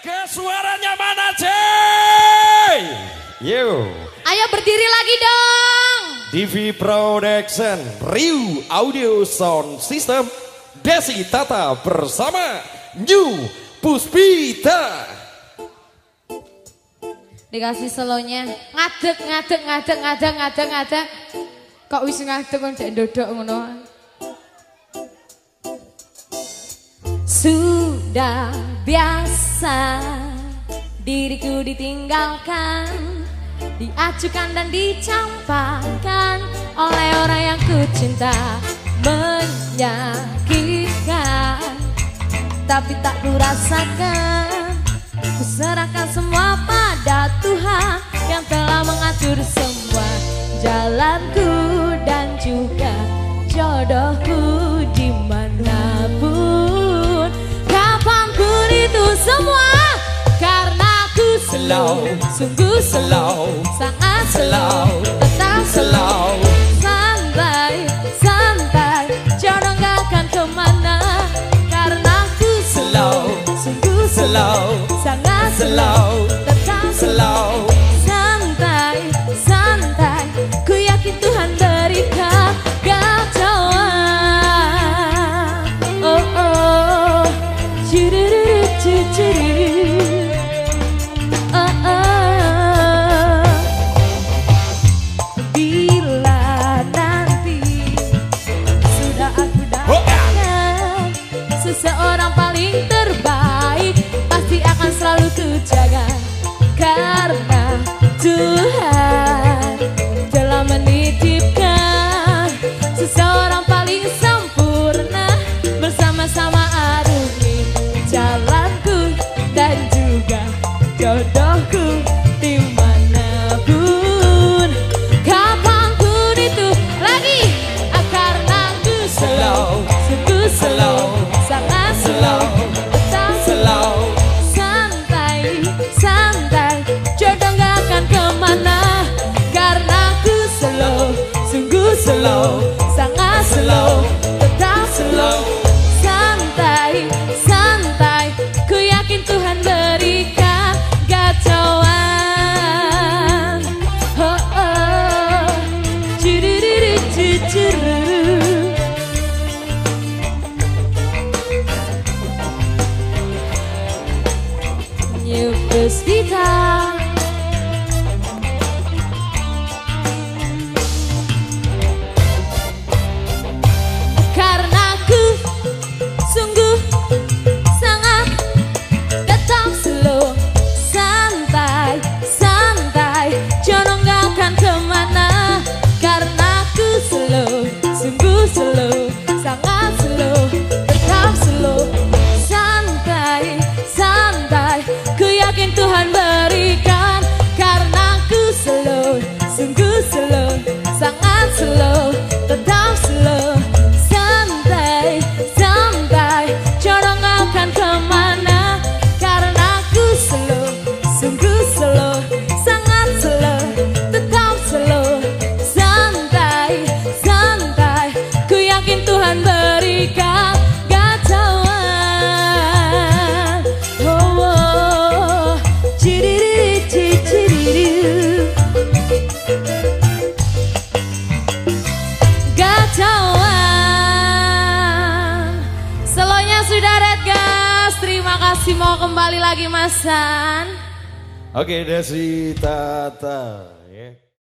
ke suaranya mana Cey? Yo. Ayo berdiri lagi dong. TV Production, Riu Audio Sound System, Desi Tata bersama New Puspita. Dikasih selonya. Ngadek, ngadek, ngadek, ngadek, ngadek, ngadek. Kok wis ngadek kok ndek ndodok ngono. Sudah biasa diriku ditinggalkan Diacukan dan dicampakkan oleh orang yang ku cinta Menyakitkan. Tapi tak ku rasakan Ku serahkan semua pada Tuhan Yang telah mengatur semua jalanku dan juga slow Sungguh slow Sangat slow Tetap slow Santai, santai Jodoh gak akan ke mana. Karena ku slow Sungguh slow Sangat slow Tetap slow selalu ku jaga Karena Tuhan Telah menitipkan Seseorang paling sempurna Bersama-sama arungi Jalanku Dan juga jodohku Di mana pun. Kapan pun itu Lagi Karena ku slow Sungguh slow New red guys Terima kasih. Mau kembali lagi Mas San Oke Desi Tata.